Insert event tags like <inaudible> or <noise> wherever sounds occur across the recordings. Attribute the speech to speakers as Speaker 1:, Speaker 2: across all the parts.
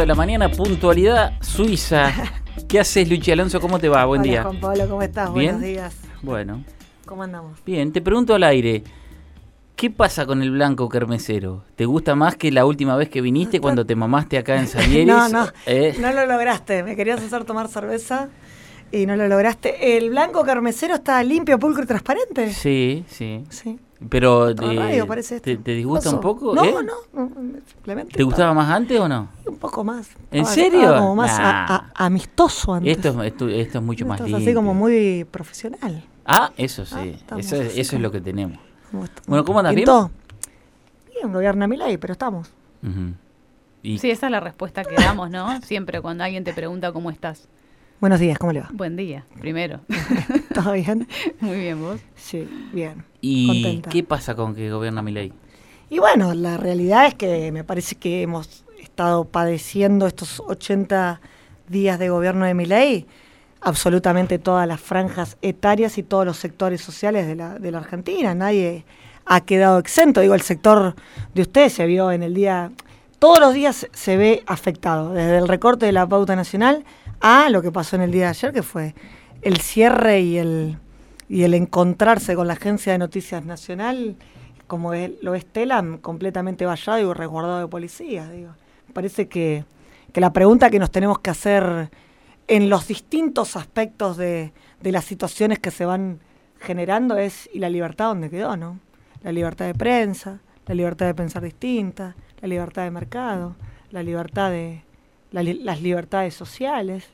Speaker 1: de la mañana, puntualidad suiza. <laughs> ¿Qué haces, Luchi Alonso? ¿Cómo te va? Buen
Speaker 2: Hola,
Speaker 1: día.
Speaker 2: Juan Pablo, ¿cómo estás?
Speaker 1: ¿Bien?
Speaker 2: Buenos días.
Speaker 1: Bueno,
Speaker 2: ¿Cómo andamos?
Speaker 1: bien, te pregunto al aire. ¿Qué pasa con el blanco kermesero? ¿Te gusta más que la última vez que viniste cuando te mamaste acá en <laughs> Salieris?
Speaker 2: No, no,
Speaker 1: ¿Eh?
Speaker 2: no lo lograste. Me querías hacer tomar cerveza y no lo lograste. ¿El blanco carmesero está limpio, pulcro y transparente?
Speaker 1: Sí, sí.
Speaker 2: Sí.
Speaker 1: Pero eh,
Speaker 2: radio parece
Speaker 1: te, te disgusta
Speaker 2: Oso.
Speaker 1: un poco?
Speaker 2: No,
Speaker 1: ¿eh?
Speaker 2: no, no, simplemente.
Speaker 1: ¿Te gustaba más antes o no?
Speaker 2: Un poco más.
Speaker 1: ¿En
Speaker 2: Estaba-
Speaker 1: serio?
Speaker 2: estaba como más
Speaker 1: Nah.
Speaker 2: a- a- amistoso antes.
Speaker 1: Esto es, esto, esto es mucho más
Speaker 2: Esto es
Speaker 1: limpio.
Speaker 2: así como muy profesional.
Speaker 1: Ah, eso sí.
Speaker 2: Ah,
Speaker 1: eso es, eso es lo que tenemos. Bueno, ¿cómo andas? ¿Bien?
Speaker 2: Bien, gobierna mi ley, pero estamos.
Speaker 1: Y
Speaker 3: Sí, esa es la respuesta que damos, ¿no? Siempre cuando alguien te pregunta cómo estás.
Speaker 2: Buenos días, ¿cómo le va?
Speaker 3: Buen día, primero. <laughs>
Speaker 2: ¿Todo bien? <laughs>
Speaker 3: Muy bien, vos.
Speaker 2: Sí, bien.
Speaker 1: ¿Y
Speaker 2: Contenta.
Speaker 1: qué pasa con que gobierna mi ley?
Speaker 2: Y bueno, la realidad es que me parece que hemos estado padeciendo estos 80 días de gobierno de mi ley, absolutamente todas las franjas etarias y todos los sectores sociales de la, de la Argentina. Nadie ha quedado exento. Digo, el sector de ustedes se vio en el día, todos los días se ve afectado, desde el recorte de la pauta nacional a lo que pasó en el día de ayer, que fue el cierre y el, y el encontrarse con la Agencia de Noticias Nacional, como lo es Telam, completamente vallado y resguardado de policías. Digo. Parece que, que la pregunta que nos tenemos que hacer en los distintos aspectos de, de las situaciones que se van generando es, ¿y la libertad dónde quedó, no? La libertad de prensa, la libertad de pensar distinta, la libertad de mercado, la libertad de la las libertades sociales.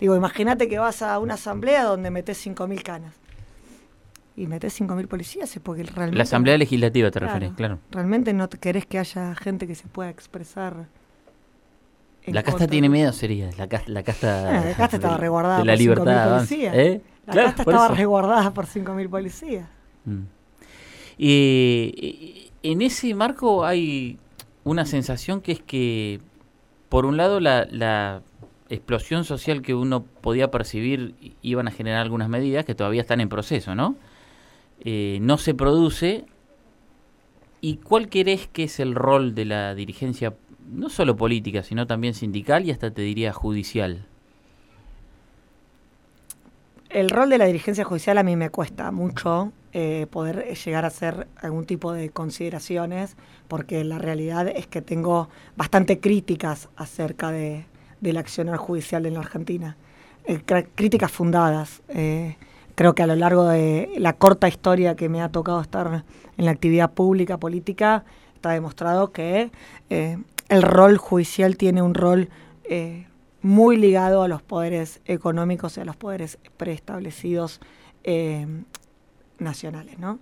Speaker 2: Digo, imagínate que vas a una asamblea donde metes 5.000 canas. Y metes 5.000 policías es porque realmente...
Speaker 1: La Asamblea Legislativa te
Speaker 2: Claro.
Speaker 1: refieres, claro.
Speaker 2: Realmente no te querés que haya gente que se pueda expresar.
Speaker 1: La casta
Speaker 2: contra
Speaker 1: tiene miedo, sería. La casta, la casta,
Speaker 2: Ah, <laughs> la casta estaba resguardada
Speaker 1: De la
Speaker 2: por 5.000
Speaker 1: libertad. avanza.
Speaker 2: policías.
Speaker 1: ¿Eh?
Speaker 2: La
Speaker 1: Claro,
Speaker 2: casta estaba
Speaker 1: eso.
Speaker 2: resguardada por 5.000 policías.
Speaker 1: Mm. Y en ese marco hay una sensación que es que, por un lado, la, explosión social que uno podía percibir iban a generar algunas medidas que todavía están en proceso, ¿no? Eh, no se produce. ¿Y cuál querés que es el rol de la dirigencia, no solo política, sino también sindical y hasta te diría judicial?
Speaker 2: El rol de la dirigencia judicial a mí me cuesta mucho eh, poder llegar a hacer algún tipo de consideraciones, porque la realidad es que tengo bastante críticas acerca de, del accionar judicial en la Argentina. Eh, críticas fundadas. Eh, creo que a lo largo de la corta historia que me ha tocado estar en la actividad pública, política, está demostrado que el rol judicial tiene un rol muy ligado a los poderes económicos y a los poderes preestablecidos eh, nacionales, ¿no?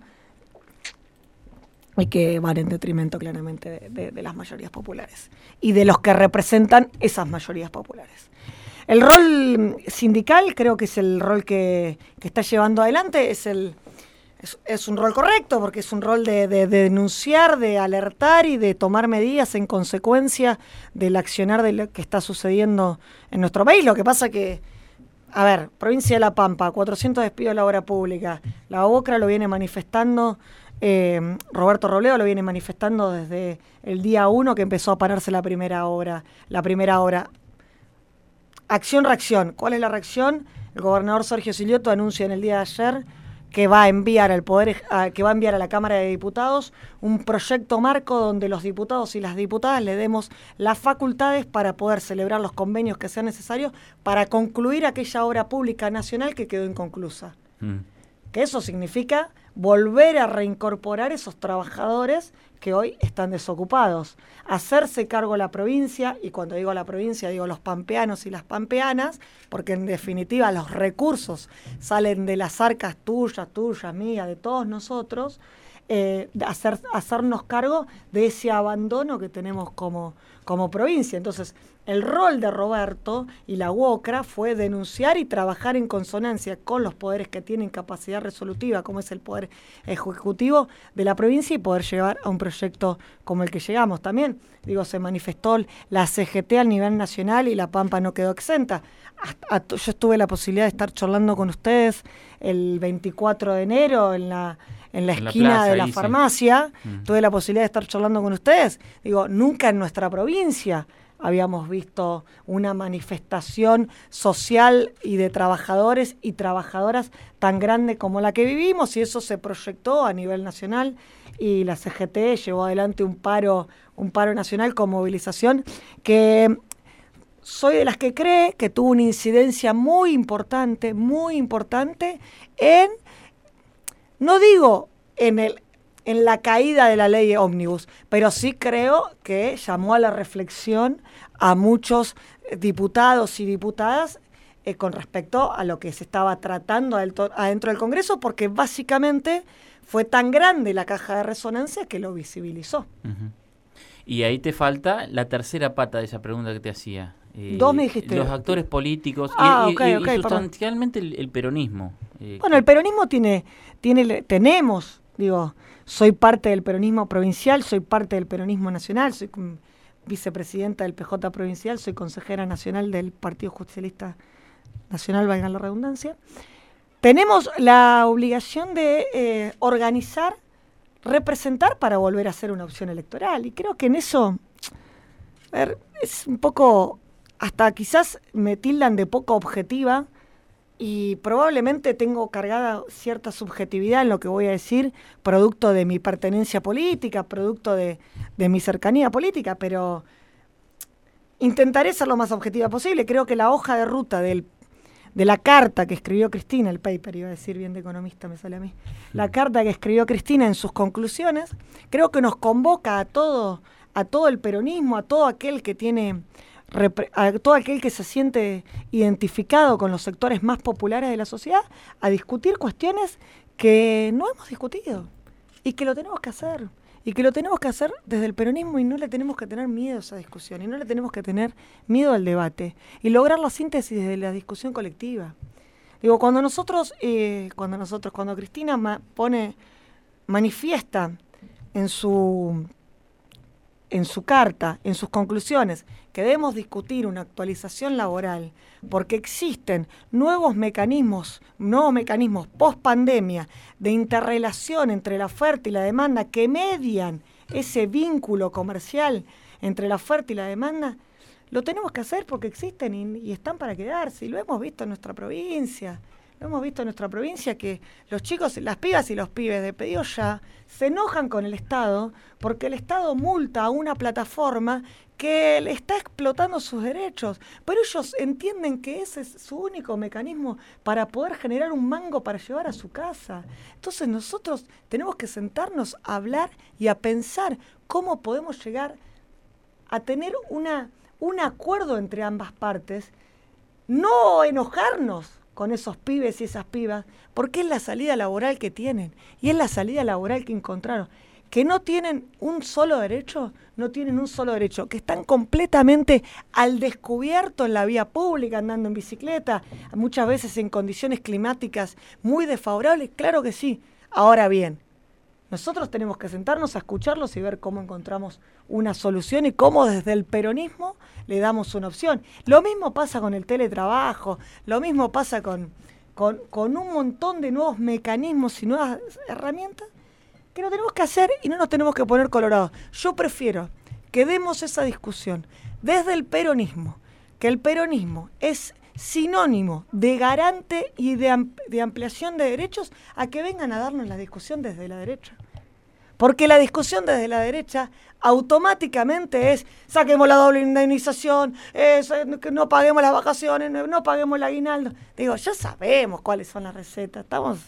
Speaker 2: Y que van en detrimento claramente de, de- las mayorías populares y de los que representan esas mayorías populares. El rol sindical creo que es el rol que, que está llevando adelante, es el, es, un rol correcto porque es un rol de, de- de denunciar, de alertar y de tomar medidas en consecuencia del accionar de lo que está sucediendo en nuestro país. Lo que pasa que, a ver, provincia de La Pampa, 400 despidos de la obra pública. La OCRA lo viene manifestando, eh, Roberto Robledo lo viene manifestando desde el día uno que empezó a pararse la primera obra. La primera obra. Acción-reacción. ¿Cuál es la reacción? El gobernador Sergio Silioto anuncia en el día de ayer que va a enviar al poder que va a enviar a la Cámara de Diputados un proyecto marco donde los diputados y las diputadas le demos las facultades para poder celebrar los convenios que sean necesarios para concluir aquella obra pública nacional que quedó inconclusa.
Speaker 1: Mm.
Speaker 2: Que eso significa volver a reincorporar esos trabajadores que hoy están desocupados, hacerse cargo la provincia, y cuando digo la provincia digo los pampeanos y las pampeanas, porque en definitiva los recursos salen de las arcas tuyas, tuyas, mías, de todos nosotros, eh, hacer, hacernos cargo de ese abandono que tenemos como, como provincia. Entonces, el rol de Roberto y la UOCRA fue denunciar y trabajar en consonancia con los poderes que tienen capacidad resolutiva, como es el poder ejecutivo de la provincia, y poder llevar a un proyecto como el que llegamos. También, digo, se manifestó la CGT a nivel nacional y la Pampa no quedó exenta. Hasta- yo estuve la posibilidad de estar charlando con ustedes el 24 de enero en la en la esquina
Speaker 1: plaza,
Speaker 2: de la
Speaker 1: ahí,
Speaker 2: farmacia,
Speaker 1: Mm.
Speaker 2: tuve la posibilidad de estar charlando con ustedes. Digo, nunca en nuestra provincia habíamos visto una manifestación social y de trabajadores y trabajadoras tan grande como la que vivimos y eso se proyectó a nivel nacional y la CGT llevó adelante un paro, un paro nacional con movilización que soy de las que cree que tuvo una incidencia muy importante, muy importante en, no digo en el en la caída de la ley ómnibus, pero sí creo que llamó a la reflexión a muchos diputados y diputadas eh, con respecto a lo que se estaba tratando adentro del Congreso, porque básicamente fue tan grande la caja de resonancia que lo visibilizó.
Speaker 1: Y ahí te falta la tercera pata de esa pregunta que te hacía.
Speaker 2: Eh, Dos me dijiste.
Speaker 1: Los actores políticos y, ah, sustancialmente el, peronismo.
Speaker 2: Eh, bueno, el peronismo tiene, tiene, tenemos, digo, soy parte del peronismo provincial, soy parte del peronismo nacional, soy vicepresidenta del PJ provincial, soy consejera nacional del Partido Justicialista Nacional, valga la redundancia. Tenemos la obligación de eh, organizar, representar para volver a ser una opción electoral. Y creo que en eso es un poco, hasta quizás me tildan de poco objetiva, y probablemente tengo cargada cierta subjetividad en lo que voy a decir, producto de mi pertenencia política, producto de, mi cercanía política, pero intentaré ser lo más objetiva posible. Creo que la hoja de ruta del, de la carta que escribió Cristina, el paper, iba a decir bien de economista, me sale a mí, la carta que escribió Cristina en sus conclusiones, creo que nos convoca a todo, a todo el peronismo, a todo aquel que tiene a todo aquel que se siente identificado con los sectores más populares de la sociedad a discutir cuestiones que no hemos discutido y que lo tenemos que hacer. Y que lo tenemos que hacer desde el peronismo y no le tenemos que tener miedo a esa discusión y no le tenemos que tener miedo al debate y lograr la síntesis de la discusión colectiva. Digo, cuando nosotros, eh, cuando nosotros, cuando Cristina pone, manifiesta en su en su carta, en sus conclusiones, que debemos discutir una actualización laboral porque existen nuevos mecanismos, nuevos mecanismos post pandemia de interrelación entre la oferta y la demanda que median ese vínculo comercial entre la oferta y la demanda, lo tenemos que hacer porque existen y, y están para quedarse y lo hemos visto en nuestra provincia. Hemos visto en nuestra provincia que los chicos, las pibas y los pibes de pedido ya se enojan con el Estado porque el Estado multa a una plataforma que le está explotando sus derechos. Pero ellos entienden que ese es su único mecanismo para poder generar un mango para llevar a su casa. Entonces nosotros tenemos que sentarnos a hablar y a pensar cómo podemos llegar a tener una, un acuerdo entre ambas partes, no enojarnos con esos pibes y esas pibas, porque es la salida laboral que tienen y es la salida laboral que encontraron. Que no tienen un solo derecho, no tienen un solo derecho, que están completamente al descubierto en la vía pública, andando en bicicleta, muchas veces en condiciones climáticas muy desfavorables, claro que sí. Ahora bien, nosotros tenemos que sentarnos a escucharlos y ver cómo encontramos una solución y cómo desde el peronismo le damos una opción. Lo mismo pasa con el teletrabajo, lo mismo pasa con, con, un montón de nuevos mecanismos y nuevas herramientas que lo tenemos que hacer y no nos tenemos que poner colorados. Yo prefiero que demos esa discusión desde el peronismo, que el peronismo es sinónimo de garante y de, ampliación de derechos a que vengan a darnos la discusión desde la derecha. Porque la discusión desde la derecha automáticamente es saquemos la doble indemnización, no paguemos las vacaciones, no, paguemos el aguinaldo. Digo, ya sabemos cuáles son las recetas. Estamos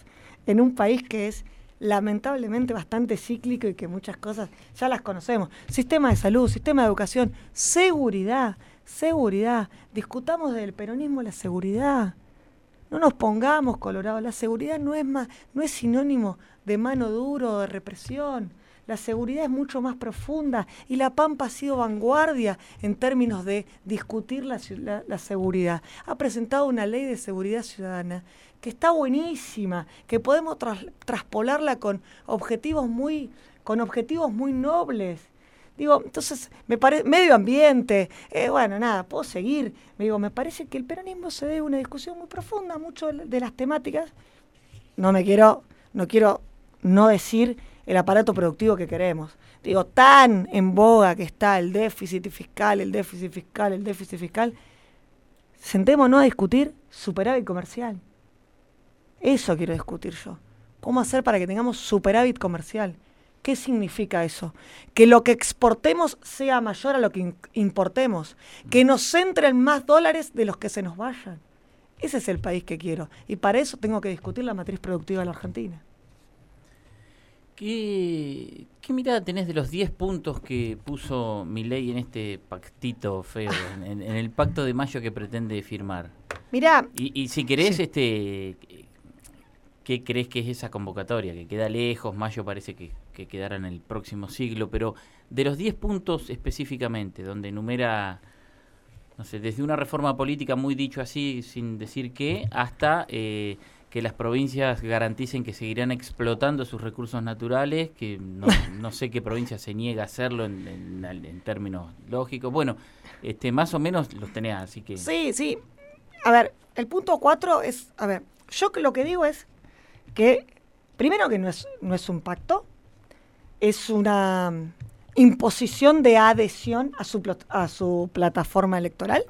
Speaker 2: en un país que es lamentablemente bastante cíclico y que muchas cosas ya las conocemos. Sistema de salud, sistema de educación, seguridad, seguridad. Discutamos del peronismo la seguridad. No nos pongamos colorados. La seguridad no es más, no es sinónimo de mano duro de represión. La seguridad es mucho más profunda y la Pampa ha sido vanguardia en términos de discutir la, seguridad. Ha presentado una ley de seguridad ciudadana que está buenísima, que podemos traspolarla con objetivos muy, con objetivos muy nobles. Digo, entonces, me parece, medio ambiente, eh, bueno, nada, puedo seguir. Me digo, me parece que el peronismo se debe una discusión muy profunda, mucho de las temáticas. No me quiero, no quiero no decir el aparato productivo que queremos. digo, tan en boga que está el déficit fiscal, el déficit fiscal, el déficit fiscal, sentémonos a discutir superávit comercial. Eso quiero discutir yo. ¿Cómo hacer para que tengamos superávit comercial? ¿Qué significa eso? Que lo que exportemos sea mayor a lo que importemos. Que nos entren más dólares de los que se nos vayan. Ese es el país que quiero. Y para eso tengo que discutir la matriz productiva de la Argentina.
Speaker 1: ¿Qué, qué mirada tenés de los 10 puntos que puso Milei en este pactito feo, <laughs> en, el pacto de mayo que pretende firmar?
Speaker 2: Mirá.
Speaker 1: Y, si querés, este, ¿qué crees que es esa convocatoria? Que queda lejos, mayo parece que, que quedará en el próximo siglo, pero de los 10 puntos específicamente, donde enumera no sé, desde una reforma política muy dicho así, sin decir qué, hasta eh, que las provincias garanticen que seguirán explotando sus recursos naturales, que no, <laughs> sé qué provincia se niega a hacerlo en, términos lógicos. Bueno, este, más o menos los tenés, así que...
Speaker 2: Sí, sí. A ver, el punto cuatro es, a ver, yo lo que digo es que, primero que no es, no es un pacto, es una imposición de adhesión a su, a su plataforma electoral,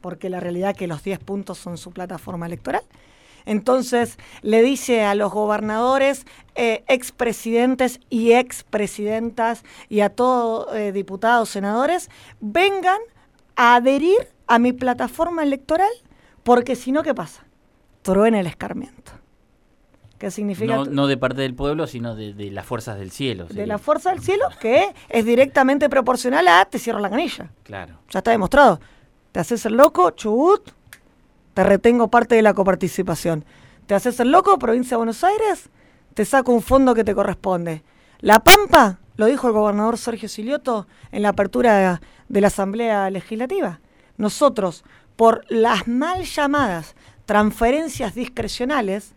Speaker 2: porque la realidad es que los 10 puntos son su plataforma electoral. Entonces le dice a los gobernadores, eh, expresidentes y expresidentas y a todos eh, diputados, senadores, vengan a adherir a mi plataforma electoral, porque si no, ¿qué pasa? Truena el escarmiento. ¿Qué significa?
Speaker 1: No, de parte del pueblo, sino de, las fuerzas del cielo.
Speaker 2: De la fuerza del cielo, que es directamente proporcional a te cierro la canilla.
Speaker 1: Claro.
Speaker 2: Ya está demostrado. Te haces el loco, chubut, te retengo parte de la coparticipación. Te haces el loco, provincia de Buenos Aires, te saco un fondo que te corresponde. La Pampa, lo dijo el gobernador Sergio Silioto en la apertura de la Asamblea Legislativa. Nosotros, por las mal llamadas transferencias discrecionales,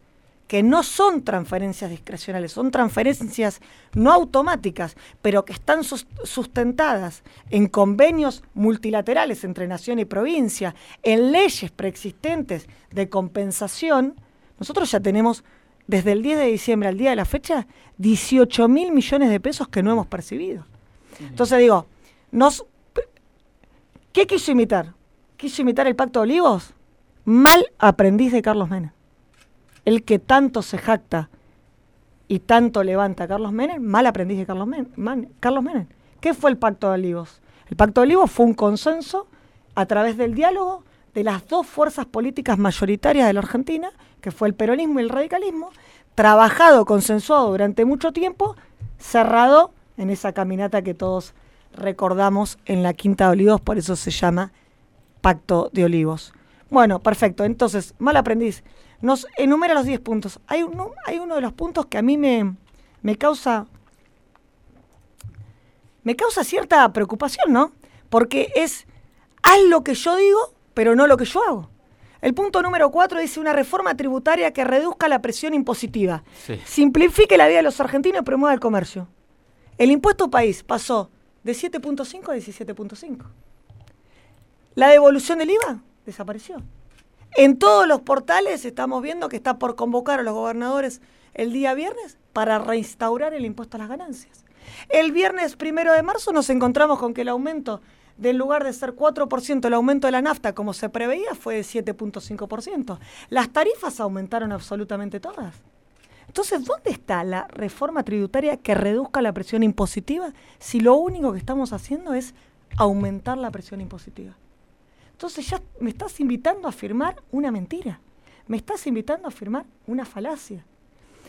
Speaker 2: que no son transferencias discrecionales, son transferencias no automáticas, pero que están sustentadas en convenios multilaterales entre nación y provincia, en leyes preexistentes de compensación, nosotros ya tenemos desde el 10 de diciembre al día de la fecha 18 mil millones de pesos que no hemos percibido. Entonces digo, nos, ¿qué quiso imitar? ¿Quiso imitar el Pacto de Olivos? Mal aprendiz de Carlos Menem el que tanto se jacta y tanto levanta a Carlos Menem, mal aprendiz de Carlos Menem. Carlos Menem. ¿Qué fue el Pacto de Olivos? El Pacto de Olivos fue un consenso a través del diálogo de las dos fuerzas políticas mayoritarias de la Argentina, que fue el peronismo y el radicalismo, trabajado, consensuado durante mucho tiempo, cerrado en esa caminata que todos recordamos en la Quinta de Olivos, por eso se llama Pacto de Olivos. Bueno, perfecto. Entonces, mal aprendiz nos enumera los 10 puntos. Hay uno, hay uno de los puntos que a mí me, me causa me causa cierta preocupación, ¿no? Porque es haz lo que yo digo, pero no lo que yo hago. El punto número 4 dice una reforma tributaria que reduzca la presión impositiva, simplifique la vida de los argentinos y promueva el comercio. El impuesto país pasó de 7.5 a 17.5. La devolución del IVA desapareció. En todos los portales estamos viendo que está por convocar a los gobernadores el día viernes para reinstaurar el impuesto a las ganancias. El viernes primero de marzo nos encontramos con que el aumento, del lugar de ser 4%, el aumento de la nafta como se preveía fue de 7.5%. Las tarifas aumentaron absolutamente todas. Entonces, ¿dónde está la reforma tributaria que reduzca la presión impositiva si lo único que estamos haciendo es aumentar la presión impositiva? Entonces ya me estás invitando a afirmar una mentira, me estás invitando a afirmar una falacia.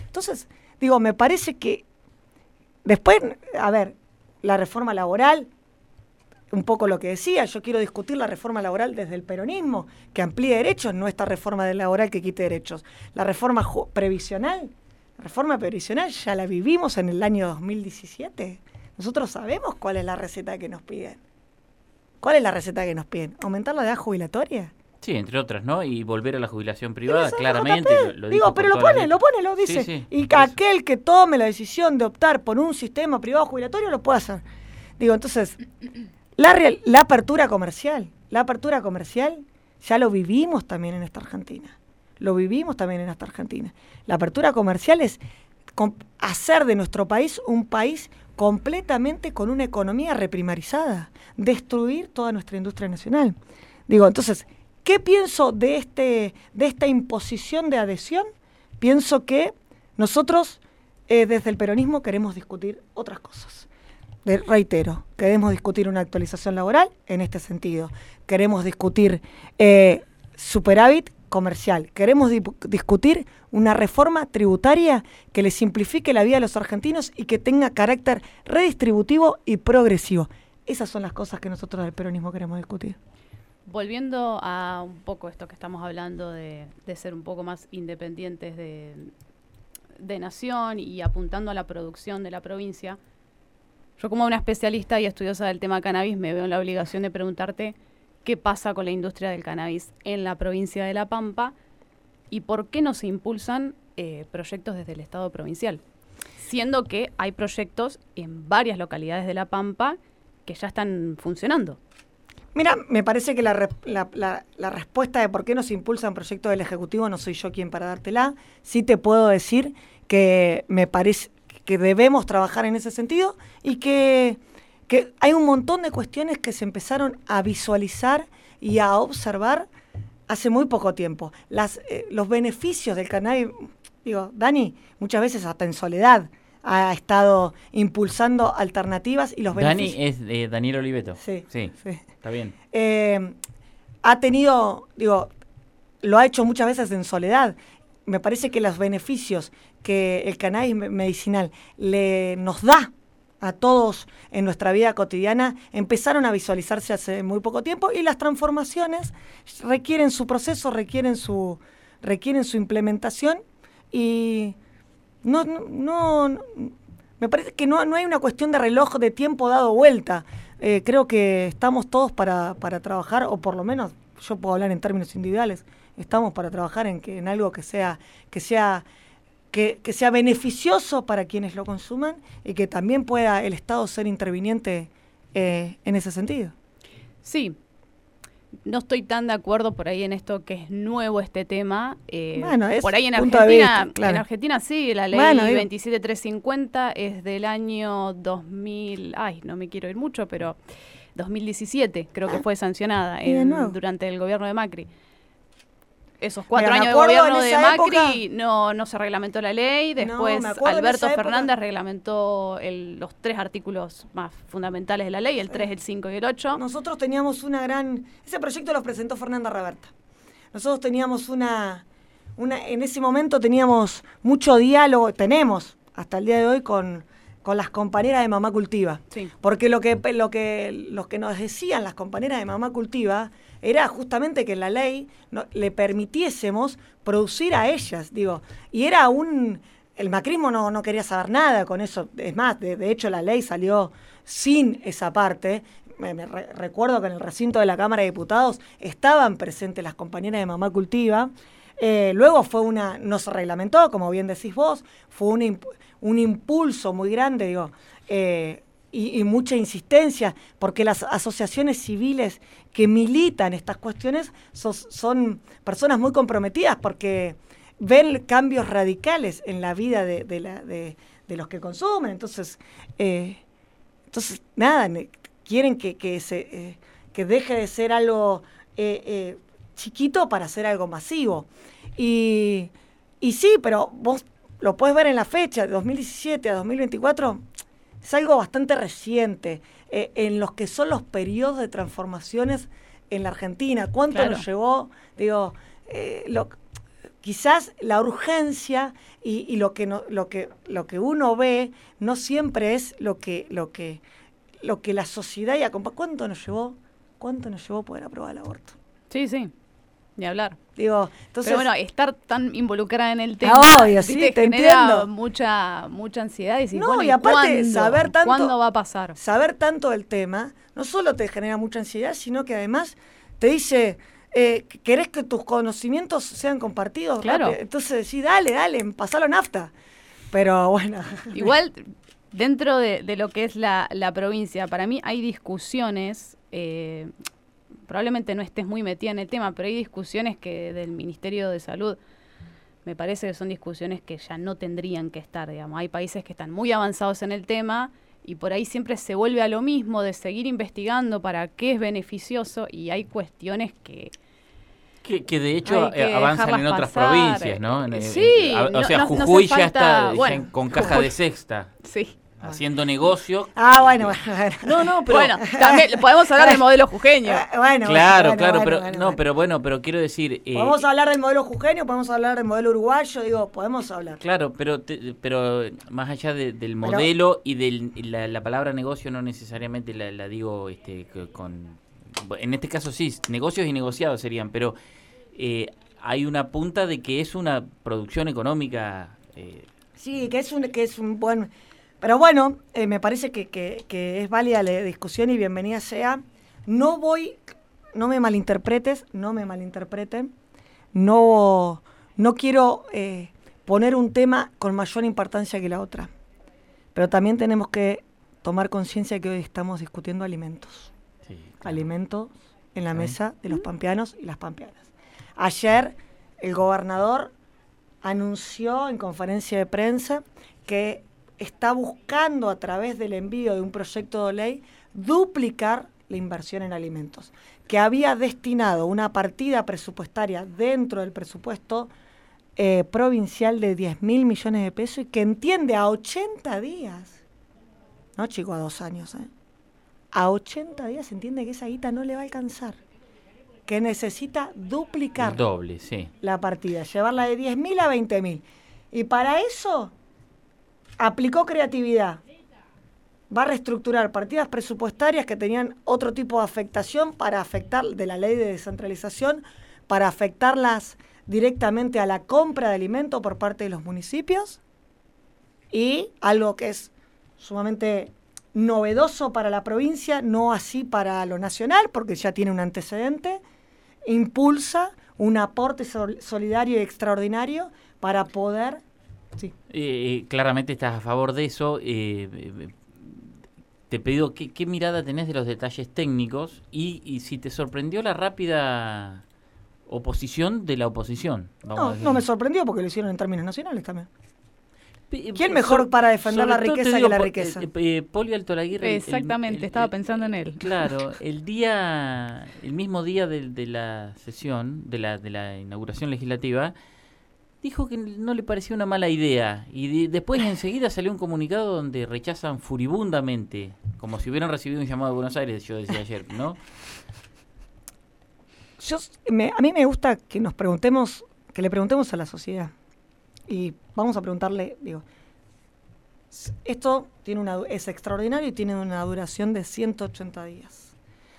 Speaker 2: Entonces, digo, me parece que después, a ver, la reforma laboral, un poco lo que decía, yo quiero discutir la reforma laboral desde el peronismo, que amplíe derechos, no esta reforma laboral que quite derechos. La reforma previsional, la reforma previsional ya la vivimos en el año 2017. Nosotros sabemos cuál es la receta que nos piden. ¿Cuál es la receta que nos piden? ¿Aumentar la edad jubilatoria?
Speaker 1: Sí, entre otras, ¿no? Y volver a la jubilación privada, claramente.
Speaker 2: Lo, Digo, pero lo pone, lo pone, lo dice. y aquel que tome la decisión de optar por un sistema privado jubilatorio lo puede hacer. Digo, entonces, la, la apertura comercial, la apertura comercial ya lo vivimos también en esta Argentina. Lo vivimos también en esta Argentina. La apertura comercial es hacer de nuestro país un país completamente con una economía reprimarizada, destruir toda nuestra industria nacional. Digo, entonces, ¿qué pienso de, este, de esta imposición de adhesión? Pienso que nosotros eh, desde el peronismo queremos discutir otras cosas. reitero, queremos discutir una actualización laboral en este sentido. Queremos discutir eh, superávit comercial. Queremos discutir una reforma tributaria que le simplifique la vida a los argentinos y que tenga carácter redistributivo y progresivo. Esas son las cosas que nosotros del peronismo queremos discutir.
Speaker 3: Volviendo a un poco esto que estamos hablando de, ser un poco más independientes de, de nación y apuntando a la producción de la provincia, yo como una especialista y estudiosa del tema cannabis me veo en la obligación de preguntarte qué pasa con la industria del cannabis en la provincia de La Pampa y por qué no se impulsan eh, proyectos desde el Estado provincial, siendo que hay proyectos en varias localidades de La Pampa que ya están funcionando.
Speaker 2: Mira, me parece que la, la, respuesta de por qué no se impulsan proyectos del Ejecutivo no soy yo quien para dártela. Sí te puedo decir que me parece que debemos trabajar en ese sentido y que que hay un montón de cuestiones que se empezaron a visualizar y a observar hace muy poco tiempo. Las, eh, los beneficios del cannabis, digo, Dani, muchas veces hasta en soledad ha estado impulsando alternativas y los
Speaker 1: beneficios... Dani es de Daniel Oliveto.
Speaker 2: Sí, sí.
Speaker 1: Está bien.
Speaker 2: Eh, ha tenido, digo, lo ha hecho muchas veces en soledad. Me parece que los beneficios que el cannabis medicinal le nos da a todos en nuestra vida cotidiana empezaron a visualizarse hace muy poco tiempo y las transformaciones requieren su proceso, requieren su, requieren su implementación y no, no, me parece que no, no, hay una cuestión de reloj de tiempo dado vuelta. Eh, creo que estamos todos para, para trabajar, o por lo menos yo puedo hablar en términos individuales, estamos para trabajar en, que, en algo que sea, que sea que, sea beneficioso para quienes lo consuman y que también pueda el Estado ser interviniente eh, en ese sentido.
Speaker 3: Sí, no estoy tan de acuerdo por ahí en esto que es nuevo este tema. Eh, bueno, por ahí en Argentina, en Argentina sí, la ley 27350 es del año 2000, ay, no me quiero ir mucho, pero 2017 creo que fue sancionada durante el gobierno de Macri esos cuatro años de gobierno de Macri no, no se reglamentó la ley. Después Alberto Fernández reglamentó los tres artículos más fundamentales de la ley, el 3, el 5 y el 8.
Speaker 2: Nosotros teníamos una gran... Ese proyecto lo presentó Fernanda Reberta. Nosotros teníamos una, una... En ese momento teníamos mucho diálogo, tenemos hasta el día de hoy con, con las compañeras de Mamá Cultiva. Porque lo que, lo, que, lo que nos decían las compañeras de Mamá Cultiva era justamente que la ley le permitiésemos producir a ellas, digo, y era un... El macrismo no, no quería saber nada con eso, es más, de, hecho la ley salió sin esa parte, me, recuerdo que en el recinto de la Cámara de Diputados estaban presentes las compañeras de Mamá Cultiva. Eh, luego fue una, no se reglamentó, como bien decís vos, fue un, un impulso muy grande, digo, eh, y, mucha insistencia, porque las asociaciones civiles que militan estas cuestiones son, personas muy comprometidas porque ven cambios radicales en la vida de, los que consumen. Entonces, eh, entonces nada, quieren que, se, eh, que deje de ser algo eh, chiquito para ser algo masivo. Y, y sí, pero vos lo puedes ver en la fecha, de 2017 a 2024, es algo bastante reciente eh, en los que son los periodos de transformaciones en la Argentina. ¿Cuánto nos llevó? Digo, eh, quizás la urgencia y, lo que lo que lo que uno ve no siempre es lo que lo que lo que la sociedad y ¿Cuánto nos llevó? ¿Cuánto nos llevó poder aprobar el aborto?
Speaker 3: Sí, sí. Ni hablar.
Speaker 2: Digo, entonces,
Speaker 3: Pero bueno, estar tan involucrada en el tema
Speaker 2: obvio, sí, te entiendo.
Speaker 3: mucha mucha ansiedad y
Speaker 2: no, y aparte saber tanto
Speaker 3: cuándo va a pasar.
Speaker 2: Saber tanto del tema no solo te genera mucha ansiedad, sino que además te dice eh, querés que tus conocimientos sean compartidos.
Speaker 3: Claro.
Speaker 2: Entonces decís, dale, dale, pasalo nafta. Pero bueno. <laughs>
Speaker 3: Igual dentro de, lo que es la, la, provincia, para mí hay discusiones eh, probablemente no estés muy metida en el tema, pero hay discusiones que del Ministerio de Salud me parece que son discusiones que ya no tendrían que estar, digamos. Hay países que están muy avanzados en el tema y por ahí siempre se vuelve a lo mismo de seguir investigando para qué es beneficioso y hay cuestiones que...
Speaker 1: Que, de hecho eh, avanzan en otras provincias, ¿no?
Speaker 3: sí.
Speaker 1: o sea, Jujuy ya está con caja de sexta.
Speaker 3: Sí
Speaker 1: haciendo negocio.
Speaker 2: Ah, <laughs> bueno,
Speaker 3: No, no, pero bueno, también podemos hablar del modelo jujeño. <laughs>
Speaker 2: Eh, bueno,
Speaker 1: claro, claro, pero no, pero bueno, pero quiero decir,
Speaker 2: eh, podemos hablar del modelo jujeño, podemos hablar del modelo uruguayo, digo, podemos hablar.
Speaker 1: Claro, pero pero más allá del modelo y de la, palabra negocio no necesariamente la, digo este con en este caso sí, negocios y negociados serían, pero eh, hay una punta de que es una producción económica
Speaker 2: Sí, que es un que es un buen pero bueno, eh, me parece que, es válida la discusión y bienvenida sea. No voy, no me malinterpretes, no me malinterpreten. No, no quiero eh, poner un tema con mayor importancia que la otra. Pero también tenemos que tomar conciencia que hoy estamos discutiendo alimentos. Alimentos en la mesa de los pampeanos y las pampeanas. Ayer el gobernador anunció en conferencia de prensa que está buscando a través del envío de un proyecto de ley duplicar la inversión en alimentos, que había destinado una partida presupuestaria dentro del presupuesto eh, provincial de 10 mil millones de pesos y que entiende a 80 días, no chico, a dos años, ¿eh? a 80 días entiende que esa guita no le va a alcanzar, que necesita duplicar
Speaker 1: doble, sí.
Speaker 2: la partida, llevarla de 10 mil a 20 mil. Y para eso aplicó creatividad. Va a reestructurar partidas presupuestarias que tenían otro tipo de afectación para afectar de la ley de descentralización, para afectarlas directamente a la compra de alimentos por parte de los municipios y algo que es sumamente novedoso para la provincia, no así para lo nacional, porque ya tiene un antecedente, impulsa un aporte solidario y extraordinario para poder
Speaker 1: Sí. Eh, claramente estás a favor de eso. Eh, eh, te pido ¿qué, ¿qué, mirada tenés de los detalles técnicos y, si te sorprendió la rápida oposición de la oposición.
Speaker 2: no, no me sorprendió porque lo hicieron en términos nacionales también. ¿Quién mejor para defender la riqueza que la riqueza?
Speaker 1: Poli Alto
Speaker 3: Exactamente, estaba pensando en él.
Speaker 1: Claro, <laughs> el día, el mismo día de, de la sesión, de la, de la inauguración legislativa, dijo que no le parecía una mala idea y después enseguida salió un comunicado donde rechazan furibundamente, como si hubieran recibido un llamado de Buenos Aires, yo decía ayer, ¿no?
Speaker 2: Yo, a mí me gusta que nos preguntemos, que le preguntemos a la sociedad y vamos a preguntarle, digo, esto tiene una, es extraordinario y tiene una duración de 180 días.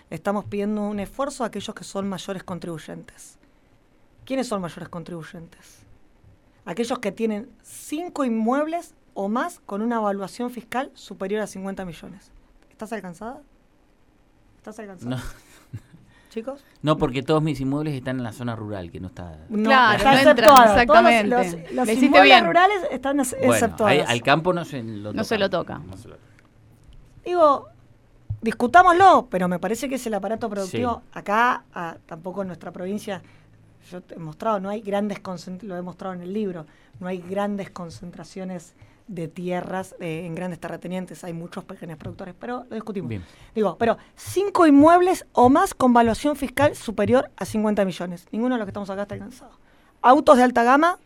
Speaker 2: Le estamos pidiendo un esfuerzo a aquellos que son mayores contribuyentes. ¿Quiénes son mayores contribuyentes? Aquellos que tienen cinco inmuebles o más con una evaluación fiscal superior a 50 millones. ¿Estás alcanzada? ¿Estás alcanzada?
Speaker 1: No. <laughs>
Speaker 2: ¿Chicos?
Speaker 1: No, porque todos mis inmuebles están en la zona rural, que no está...
Speaker 3: claro, está exceptuado. exactamente.
Speaker 2: Los, inmuebles rurales están exceptuados.
Speaker 1: al campo no se
Speaker 3: lo toca. No se lo toca.
Speaker 2: Digo, discutámoslo, pero me parece que es el aparato productivo. Acá, tampoco en nuestra provincia yo te he mostrado, no hay grandes, lo he mostrado en el libro, no hay grandes concentraciones de tierras eh, en grandes terratenientes, hay muchos pequeños productores, pero lo discutimos. Digo, pero cinco inmuebles o más con valuación fiscal superior a 50 millones. Ninguno de los que estamos acá está alcanzado. Autos de alta gama.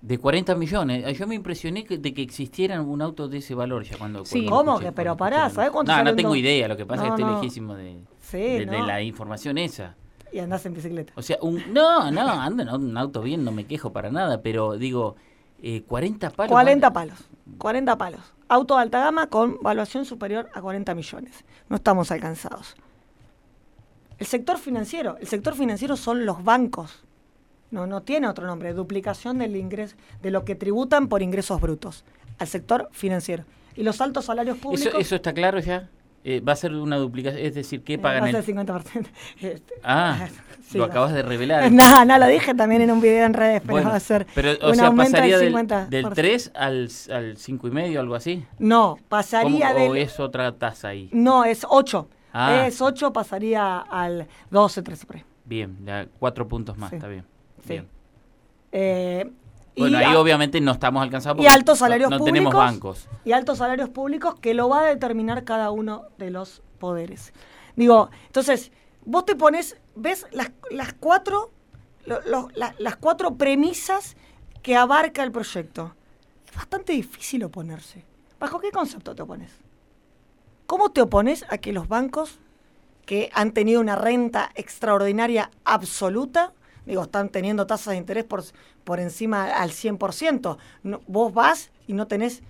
Speaker 1: De 40 millones. Eh, yo me impresioné de que existieran un auto de ese valor ya cuando...
Speaker 2: Sí, ¿cómo? que, pero pará, ¿sabes cuánto
Speaker 1: No, no tengo idea, lo que pasa es que estoy lejísimo de, de la información esa
Speaker 2: y andás en bicicleta.
Speaker 1: O sea, un, no, no, ando en un auto bien, no me quejo para nada, pero digo, eh, 40 palos.
Speaker 2: 40 palos, 40 palos. Auto de alta gama con valuación superior a 40 millones. No estamos alcanzados. El sector financiero, el sector financiero son los bancos. No, no tiene otro nombre, duplicación del ingreso, de lo que tributan por ingresos brutos al sector financiero. Y los altos salarios públicos.
Speaker 1: ¿Eso, eso está claro ya? Eh, va a ser una duplicación, es decir, ¿qué pagan?
Speaker 2: Va a ser 50%. <laughs>
Speaker 1: Este, ah, <laughs> lo acabas de revelar. <laughs>
Speaker 2: No, no, lo dije también en un video en redes, pero va a ser
Speaker 1: pero, o sea, pasaría del, 50 del 3 al, al 5 y medio, algo así.
Speaker 2: No, pasaría
Speaker 1: del... ¿O es otra tasa ahí?
Speaker 2: No, es 8. Ah. Es 8, pasaría al 12, 13 por ahí.
Speaker 1: Bien, ya cuatro puntos más, está bien. Sí. bien.
Speaker 2: Eh,
Speaker 1: Bueno, ahí obviamente no estamos alcanzados
Speaker 2: porque y altos salarios no, tenemos bancos. Y altos salarios públicos que lo va a determinar cada uno de los poderes. Digo, entonces, vos te pones, ves las, las cuatro, las cuatro premisas que abarca el proyecto. Es bastante difícil oponerse. ¿Bajo qué concepto te opones? ¿Cómo te opones a que los bancos que han tenido una renta extraordinaria absoluta, digo, están teniendo tasas de interés por, por encima al 100%. vos vas y no tenés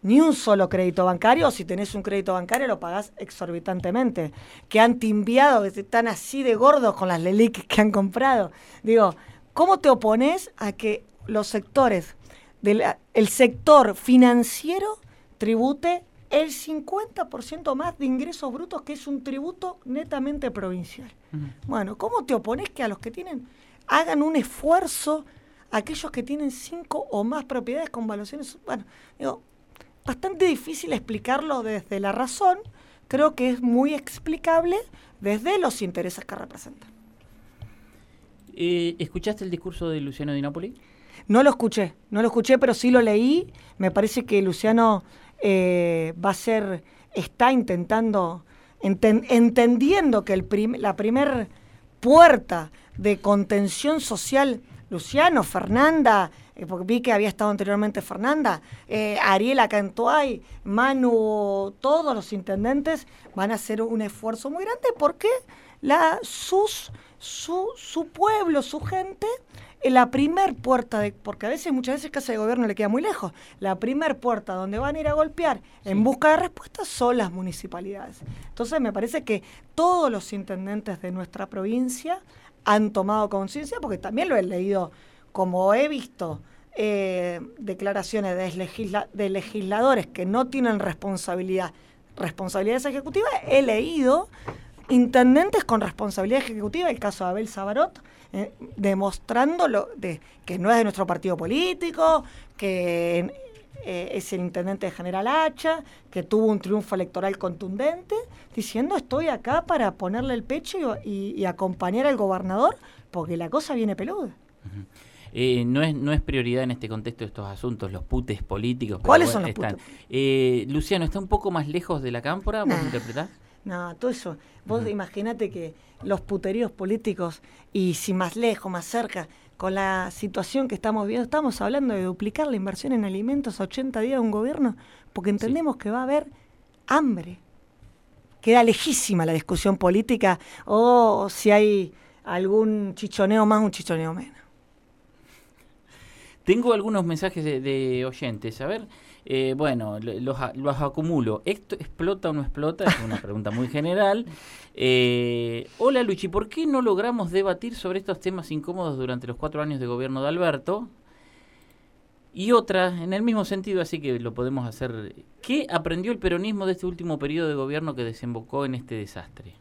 Speaker 2: ni un solo crédito bancario, o si tenés un crédito bancario lo pagás exorbitantemente. Que han timbiado, que están así de gordos con las LELIC que han comprado. Digo, ¿cómo te opones a que los sectores, del, el sector financiero tribute el 50% más de ingresos brutos, que es un tributo netamente provincial. Bueno, ¿cómo te opones que a los que tienen hagan un esfuerzo, aquellos que tienen cinco o más propiedades con valuaciones? Bueno, digo, bastante difícil explicarlo desde la razón, creo que es muy explicable desde los intereses que representan.
Speaker 1: Eh, ¿Escuchaste el discurso de Luciano Di Napoli?
Speaker 2: No lo escuché, no lo escuché, pero sí lo leí. Me parece que Luciano eh, va a ser, está intentando, entendiendo que el la primer puerta de contención social, Luciano, Fernanda, eh, porque vi que había estado anteriormente Fernanda, eh, Ariela Cantuay, Manu, todos los intendentes van a hacer un esfuerzo muy grande porque la, sus, su, su pueblo, su gente la primer puerta, de, porque a veces, muchas veces Casa de Gobierno le queda muy lejos, la primer puerta donde van a ir a golpear en busca de respuestas son las municipalidades. Entonces me parece que todos los intendentes de nuestra provincia han tomado conciencia, porque también lo he leído, como he visto eh, declaraciones de, de legisladores que no tienen responsabilidad, responsabilidades ejecutivas, he leído intendentes con responsabilidad ejecutiva, el caso de Abel Sabarot, eh, demostrándolo de, que no es de nuestro partido político, que eh, es el intendente de General Hacha, que tuvo un triunfo electoral contundente, diciendo estoy acá para ponerle el pecho y, acompañar al gobernador, porque la cosa viene peluda.
Speaker 1: Eh, no, es, no es prioridad en este contexto estos asuntos, los putes políticos.
Speaker 2: ¿Cuáles son los putes?
Speaker 1: Luciano, ¿está un poco más lejos de la cámpora? ¿Vos interpretás?
Speaker 2: No, todo eso. Vos imagínate que los puteríos políticos, y si más lejos, más cerca, con la situación que estamos viendo, estamos hablando de duplicar la inversión en alimentos a 80 días de un gobierno, porque entendemos que va a haber hambre. Queda lejísima la discusión política, o si hay algún chichoneo más, un chichoneo menos.
Speaker 1: Tengo algunos mensajes de, de oyentes. A ver, eh, bueno, los, los, acumulo. ¿Esto explota o no explota? Es una pregunta muy general. Eh, hola Luchi, ¿por qué no logramos debatir sobre estos temas incómodos durante los cuatro años de gobierno de Alberto? Y otra, en el mismo sentido, así que lo podemos hacer. ¿Qué aprendió el peronismo de este último periodo de gobierno que desembocó en este desastre?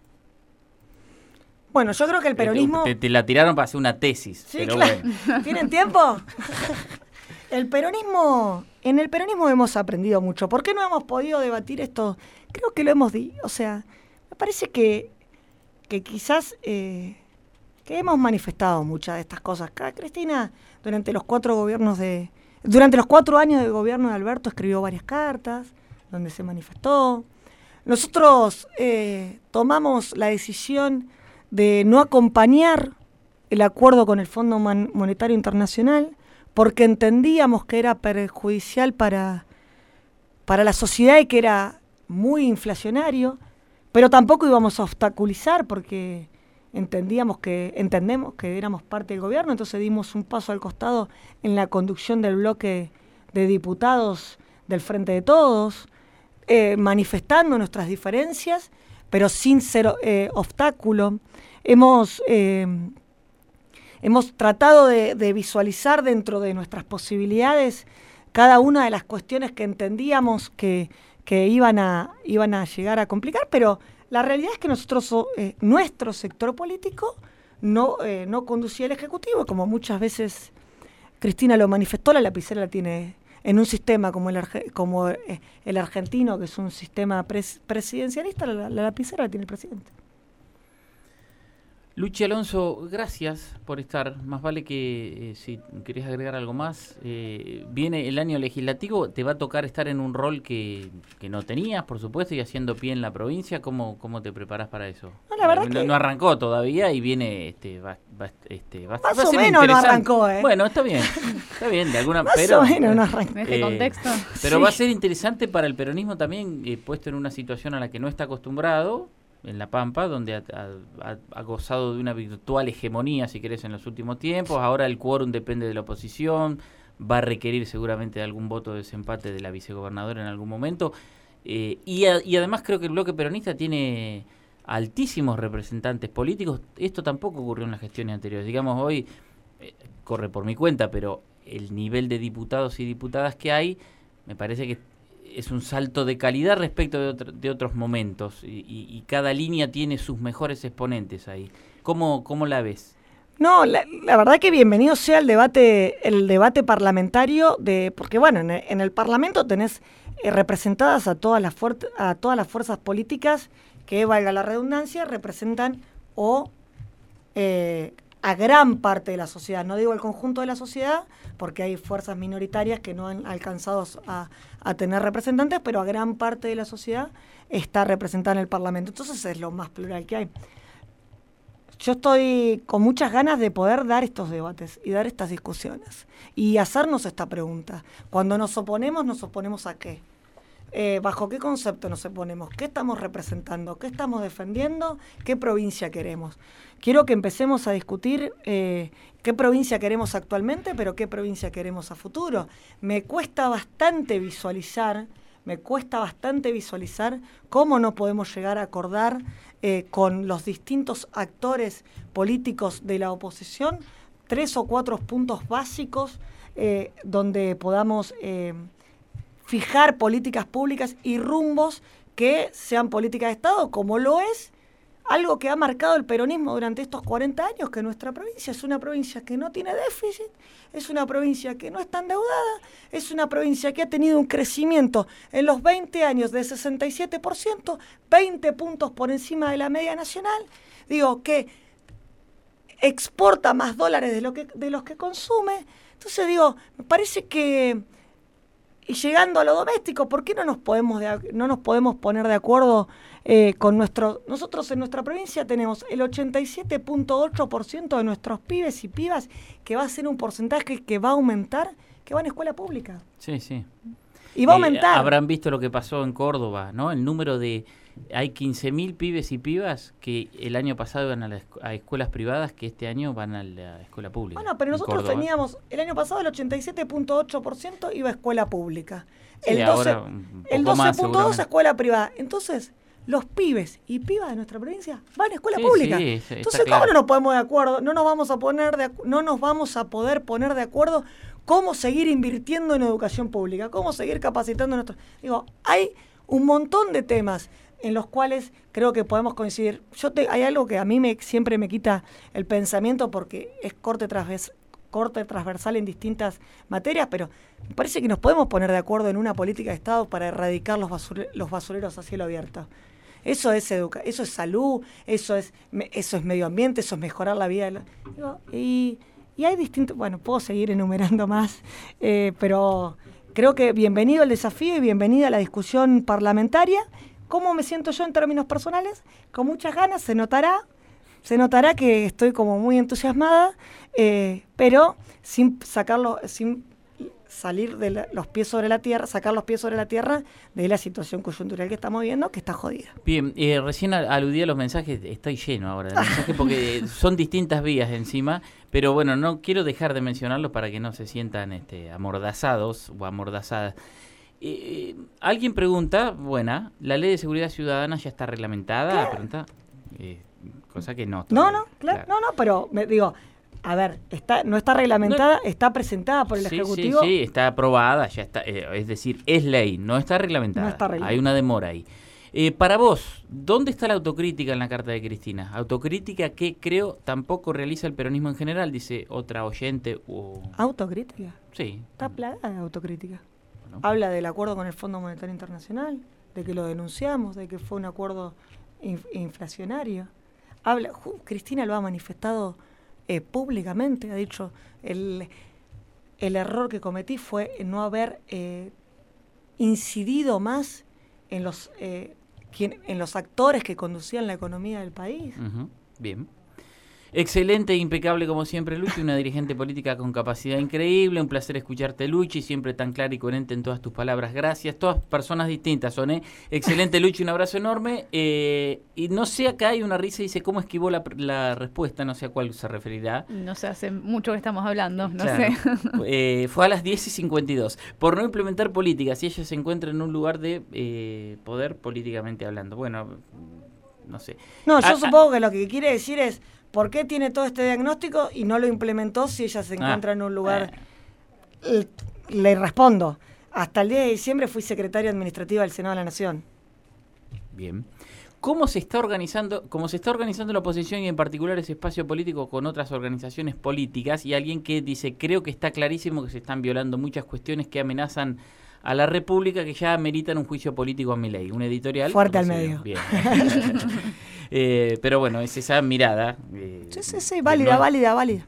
Speaker 2: Bueno, yo creo que el peronismo...
Speaker 1: Te, la tiraron para hacer una tesis.
Speaker 2: Sí, claro. ¿Tienen tiempo? <laughs> el peronismo, en el peronismo hemos aprendido mucho. ¿Por qué no hemos podido debatir esto? Creo que lo hemos dicho. O sea, me parece que, que quizás eh, que hemos manifestado muchas de estas cosas. Cristina, durante los cuatro gobiernos de. Durante los cuatro años de gobierno de Alberto escribió varias cartas donde se manifestó. Nosotros eh, tomamos la decisión de no acompañar el acuerdo con el Fondo Monetario Internacional porque entendíamos que era perjudicial para, para la sociedad y que era muy inflacionario, pero tampoco íbamos a obstaculizar porque entendíamos que entendemos que éramos parte del gobierno, entonces dimos un paso al costado en la conducción del bloque de diputados del Frente de Todos, eh, manifestando nuestras diferencias, pero sin ser eh, obstáculo. Hemos eh, hemos tratado de, visualizar dentro de nuestras posibilidades cada una de las cuestiones que entendíamos que, iban, a, llegar a complicar, pero la realidad es que nosotros, eh, nuestro sector político no, eh, no conducía el Ejecutivo, como muchas veces Cristina lo manifestó, la lapicera la tiene en un sistema como el, eh, argentino, que es un sistema presidencialista, la, la lapicera la tiene el presidente.
Speaker 1: Luchi Alonso, gracias por estar. Más vale que eh, si querés agregar algo más. Eh, viene el año legislativo, te va a tocar estar en un rol que, no tenías, por supuesto, y haciendo pie en la provincia. ¿Cómo, cómo te preparas para eso?
Speaker 2: No, la verdad
Speaker 1: no,
Speaker 2: que...
Speaker 1: no arrancó todavía y viene, este, va, va, este, va,
Speaker 2: Más o menos no arrancó, ¿eh?
Speaker 1: Bueno, está bien, está bien, de alguna <laughs>
Speaker 2: Más
Speaker 1: pero,
Speaker 2: o menos no arrancó.
Speaker 3: En este contexto.
Speaker 1: Pero va a ser interesante para el peronismo también, puesto en una situación a la que no está acostumbrado en La Pampa, donde ha, gozado de una virtual hegemonía, si querés, en los últimos tiempos. Ahora el quórum depende de la oposición, va a requerir seguramente algún voto de desempate de la vicegobernadora en algún momento. Eh, y, además creo que el bloque peronista tiene altísimos representantes políticos. Esto tampoco ocurrió en las gestiones anteriores. Digamos, hoy eh, corre por mi cuenta, pero el nivel de diputados y diputadas que hay, me parece que es un salto de calidad respecto de, otros momentos y, cada línea tiene sus mejores exponentes ahí. ¿Cómo, cómo la ves?
Speaker 2: No, la, verdad que bienvenido sea el debate, el debate parlamentario, de, porque bueno, en el, Parlamento tenés eh, representadas a todas, las a todas las fuerzas políticas que, valga la redundancia, representan o eh, a gran parte de la sociedad, no digo el conjunto de la sociedad, porque hay fuerzas minoritarias que no han alcanzado a, tener representantes, pero a gran parte de la sociedad está representada en el Parlamento. Entonces es lo más plural que hay. Yo estoy con muchas ganas de poder dar estos debates y dar estas discusiones y hacernos esta pregunta. Cuando nos oponemos, ¿nos oponemos a qué? Eh, ¿Bajo qué concepto nos oponemos? ¿Qué estamos representando? ¿Qué estamos defendiendo? ¿Qué provincia queremos? Quiero que empecemos a discutir eh, qué provincia queremos actualmente, pero qué provincia queremos a futuro. Me cuesta bastante visualizar, me cuesta bastante visualizar cómo no podemos llegar a acordar eh, con los distintos actores políticos de la oposición tres o cuatro puntos básicos donde podamos fijar políticas públicas y rumbos que sean políticas de Estado, como lo es algo que ha marcado el peronismo durante estos 40 años, que nuestra provincia es una provincia que no tiene déficit, es una provincia que no está endeudada, es una provincia que ha tenido un crecimiento en los 20 años de 67%, 20 puntos por encima de la media nacional, digo, que exporta más dólares de, lo que, de los que consume. Entonces digo, me parece que y llegando a lo doméstico, ¿por qué no nos podemos, no nos podemos poner de acuerdo eh, con nuestro... Nosotros en nuestra provincia tenemos el 87.8% de nuestros pibes y pibas, que va a ser un porcentaje que va a aumentar, que van a escuela pública.
Speaker 1: Sí, sí.
Speaker 2: Y va a aumentar.
Speaker 1: habrán visto lo que pasó en Córdoba, ¿no? El número de hay 15.000 pibes y pibas que el año pasado iban a, escuelas privadas que este año van a la escuela pública.
Speaker 2: Bueno, pero nosotros teníamos, el año pasado el 87.8% iba a escuela pública. el 12.2 a escuela privada. Entonces, los pibes y pibas de nuestra provincia van a escuela pública. Entonces, ¿cómo no nos podemos de acuerdo? No nos vamos a poner de, no nos vamos a poder poner de acuerdo cómo seguir invirtiendo en educación pública, cómo seguir capacitando a nuestros. Digo, hay un montón de temas en los cuales creo que podemos coincidir. Yo te, hay algo que a mí me, siempre me quita el pensamiento porque es corte, corte transversal en distintas materias, pero me parece que nos podemos poner de acuerdo en una política de Estado para erradicar los, los basureros a cielo abierto. Eso es educa eso es salud, eso es, eso es medio ambiente, eso es mejorar la vida. y, y, hay distintos, bueno, puedo seguir enumerando más, eh, pero creo que bienvenido el desafío y bienvenida a la discusión parlamentaria ¿Cómo me siento yo en términos personales? Con muchas ganas, se notará, se notará que estoy como muy entusiasmada, eh, pero sin sacarlo, sin salir de los pies sobre la tierra, sacar los pies sobre la tierra de la situación coyuntural que estamos viendo, que está jodida.
Speaker 1: Bien, eh, recién aludí a los mensajes, estoy lleno ahora de mensajes porque <laughs> son distintas vías encima, pero bueno, no quiero dejar de mencionarlos para que no se sientan este, amordazados o amordazadas. Eh, alguien pregunta, buena, ¿la ley de seguridad ciudadana ya está reglamentada? Pregunta, eh, cosa que no.
Speaker 2: No, no, claro, no, no, pero me digo, a ver, está, no está reglamentada, está presentada por el Ejecutivo.
Speaker 1: Sí, sí, está aprobada, ya está, eh, es decir, es ley, no está reglamentada. No está reglamentada. Hay una demora ahí. para vos, ¿dónde está la autocrítica en la carta de Cristina? Autocrítica que creo tampoco realiza el peronismo en general, dice otra oyente. O...
Speaker 2: ¿Autocrítica?
Speaker 1: Sí.
Speaker 2: Está plagada de autocrítica. Habla del acuerdo con el Fondo Monetario Internacional, de que lo denunciamos, de que fue un acuerdo inflacionario. habla, Cristina lo ha manifestado eh, públicamente, ha dicho, el, el, error que cometí fue no haber eh, incidido más en los, eh, en los actores que conducían la economía del país.
Speaker 1: Bien. Excelente e impecable como siempre, Luchi, una dirigente política con capacidad increíble. Un placer escucharte, Luchi, siempre tan clara y coherente en todas tus palabras. Gracias. Todas personas distintas son, ¿eh? Excelente, Luchi, un abrazo enorme. Eh, y no sé, acá hay una risa y dice cómo esquivó la, respuesta, no sé a cuál se referirá.
Speaker 3: No sé, hace mucho que estamos hablando, no sé. <laughs>
Speaker 1: Eh, fue a las 10 y 52. Por no implementar políticas, y ella se encuentra en un lugar de eh, poder políticamente hablando. Bueno, no sé.
Speaker 2: No, yo supongo que lo que quiere decir es ¿Por qué tiene todo este diagnóstico y no lo implementó si ella se ah, encuentra en un lugar? Eh. Le respondo. Hasta el 10 de diciembre fui secretaria administrativa del Senado de la Nación.
Speaker 1: Bien. ¿Cómo se está organizando, cómo se está organizando la oposición y en particular ese espacio político con otras organizaciones políticas y alguien que dice, creo que está clarísimo que se están violando muchas cuestiones que amenazan a la República que ya meritan un juicio político a mi ley, un editorial.
Speaker 2: Fuerte al medio.
Speaker 1: Bien. <laughs> Eh, pero bueno, es esa mirada. Eh,
Speaker 2: sí, sí, sí, válida, válida, válida.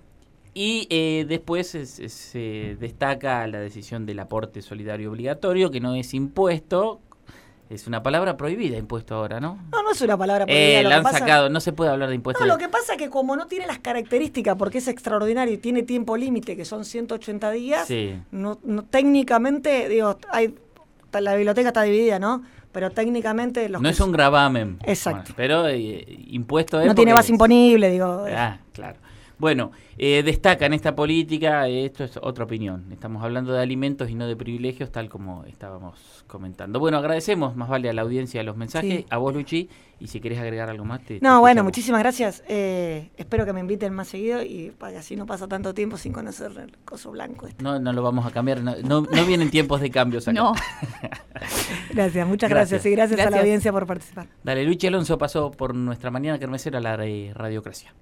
Speaker 1: Y eh, después se destaca la decisión del aporte solidario obligatorio, que no es impuesto, es una palabra prohibida, impuesto ahora, ¿no?
Speaker 2: No, no es una palabra prohibida.
Speaker 1: Eh, la han sacado, no se puede hablar de impuestos.
Speaker 2: No, lo que pasa es que como no tiene las características, porque es extraordinario y tiene tiempo límite, que son 180 días, no, técnicamente, digo, hay, la biblioteca está dividida, ¿no? Pero técnicamente...
Speaker 1: no es un gravamen.
Speaker 2: Exacto.
Speaker 1: pero eh, impuesto es...
Speaker 2: No tiene base imponible, digo.
Speaker 1: Ah, claro. Bueno, eh, destaca en esta política, esto es otra opinión, estamos hablando de alimentos y no de privilegios, tal como estábamos comentando. Bueno, agradecemos más vale a la audiencia los mensajes, a vos Luchi, y si querés agregar algo más, te...
Speaker 2: No, bueno, muchísimas gracias, eh, espero que me inviten más seguido y para que así no pasa tanto tiempo sin conocer el coso blanco. Este.
Speaker 1: No, no lo vamos a cambiar, no, no, vienen tiempos de cambios acá.
Speaker 3: No. <laughs>
Speaker 2: gracias, muchas gracias. y gracias, a la audiencia por participar.
Speaker 1: Dale, Luchi Alonso pasó por nuestra mañana kermesera la radiocracia.